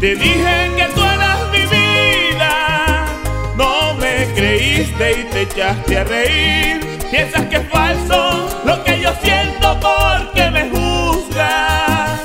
te dije que tú eras mi vida. No me creíste y te echaste a reír. Piensas que es falso lo que yo siento porque me juzgas.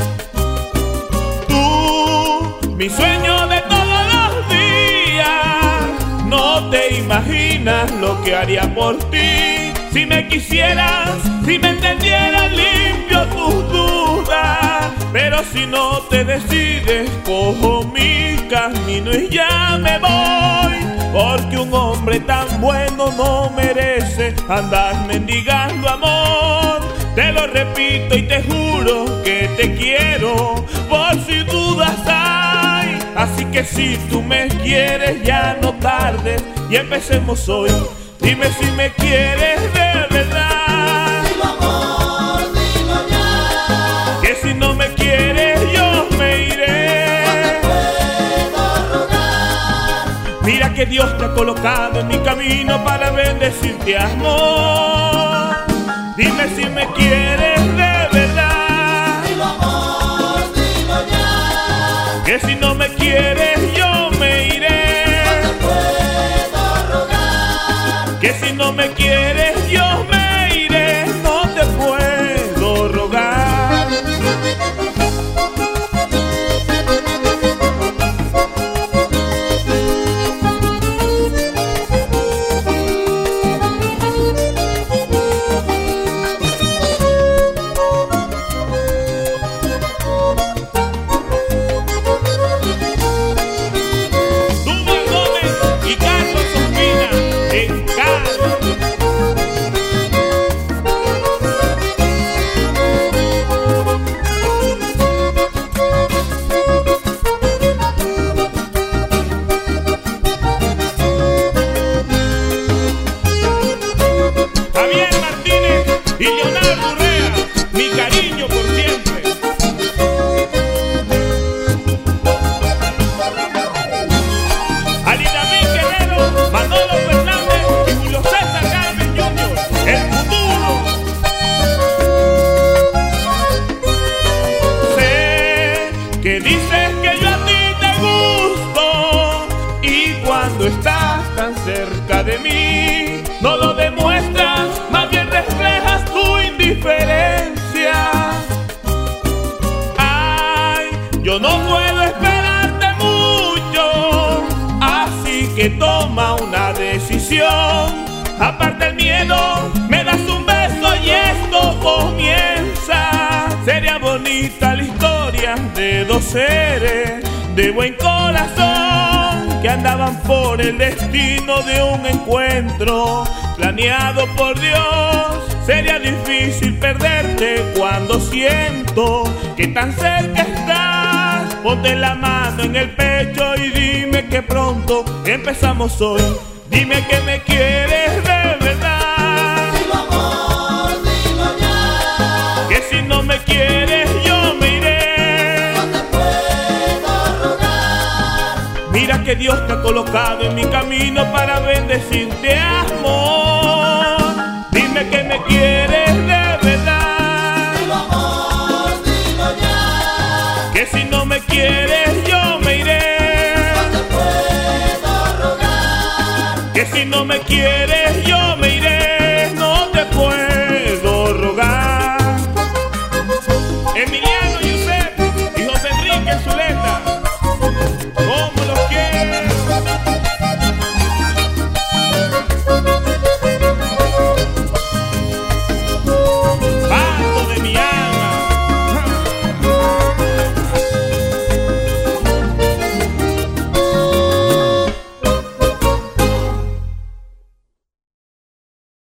Tú, mi sueño de todos los días. No te imaginas lo que haría por ti. Si me quisieras, si me entendieras limpio tus dudas. Pero si no te decides, cojo mi camino y ya me voy. Porque un hombre tan bueno no merece andar mendigando amor. Te lo repito y te juro que te quiero, por si dudas hay. Así que si tú me quieres, ya no tardes y empecemos hoy. Dime si me quieres de Dios te ha colocado en mi camino para bendecirte amor. Dime si me quieres de verdad. Amor, ya. Que si no me quieres, yo me iré. Que si no me quieres, yo me Javier Martínez y Leonardo Urrea, mi cariño por siempre. Ali David Guerrero, Manolo Fernández y Julio César Carmen Jr. El futuro. Sé que dices que yo a ti te gusto y cuando estás tan cerca de mí yo no puedo esperarte mucho, así que toma una decisión. Aparte el miedo, me das un beso y esto comienza. Sería bonita la historia de dos seres de buen corazón que andaban por el destino de un encuentro planeado por Dios. Sería difícil perderte cuando siento que tan cerca estás. Ponte la mano en el pecho y dime que pronto empezamos hoy. Dime que me quieres de verdad. Dilo amor, dilo ya. Que si no me quieres yo me iré. No te puedo rogar. Mira que Dios te ha colocado en mi camino para bendecirte amor. Que si no me quieres yo me